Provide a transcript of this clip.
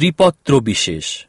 ত্রিপত্র বিশেষ।